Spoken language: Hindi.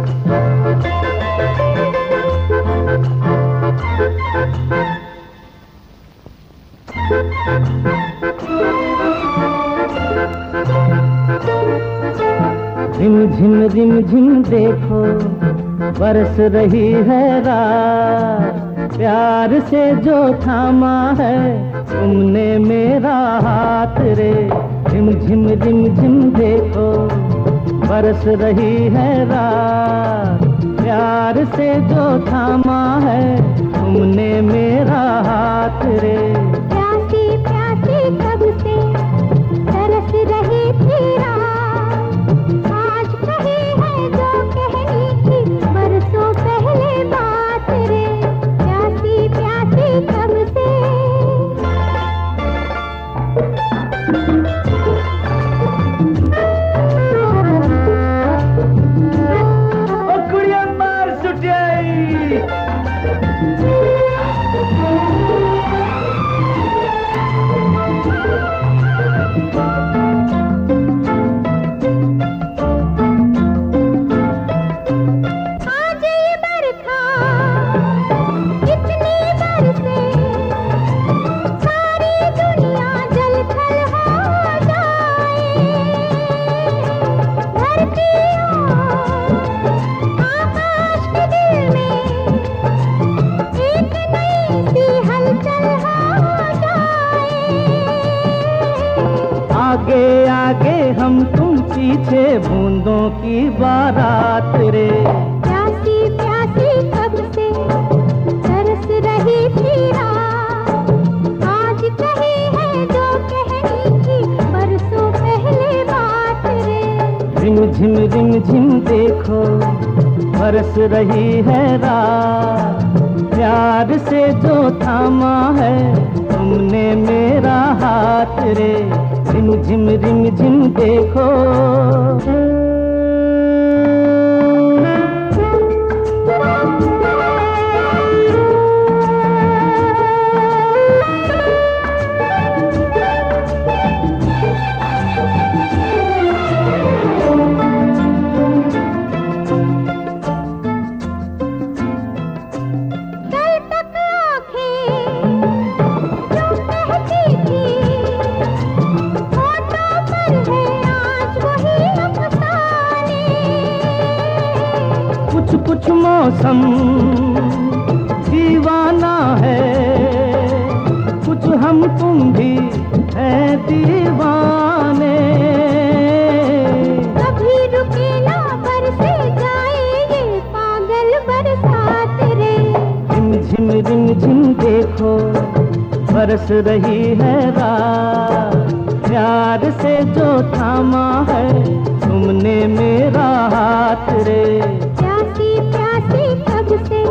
झिम झिम झिम देखो, बरस रही है रात। प्यार से जो थामा है, तुमने मेरा हाथ रे। झिम झिम झिम बरस रही है रात। प्यार से जो थामा है, तुमने मेरा हाथ रे। प्यासी प्यासी कब से तरस रही थी आज कही है जो कहनी थी, बरसों पहले बात रे। प्यासी प्यासी कब से हम तुम पीछे बूंदों की बारात रे। प्यासी प्यासी कब से तरस रही थी रात। आज कही है जो कहनी थी बरसों पहले बात रे। रिम झिम रिम झिम देखो बरस रही है रात। प्यार से जो थामा है तुमने मेरा हाथ रे। रिम झिम रिम झिम देखो। कुछ मौसम दीवाना है कुछ हम तुम भी है दीवाने। कभी रुके ना बरसे जाए ये पागल बरसात रे। झिम देखो बरस रही है रात। प्यार से जो थामा है तुमने मेरा हाथ रे। प्यासे तुझसे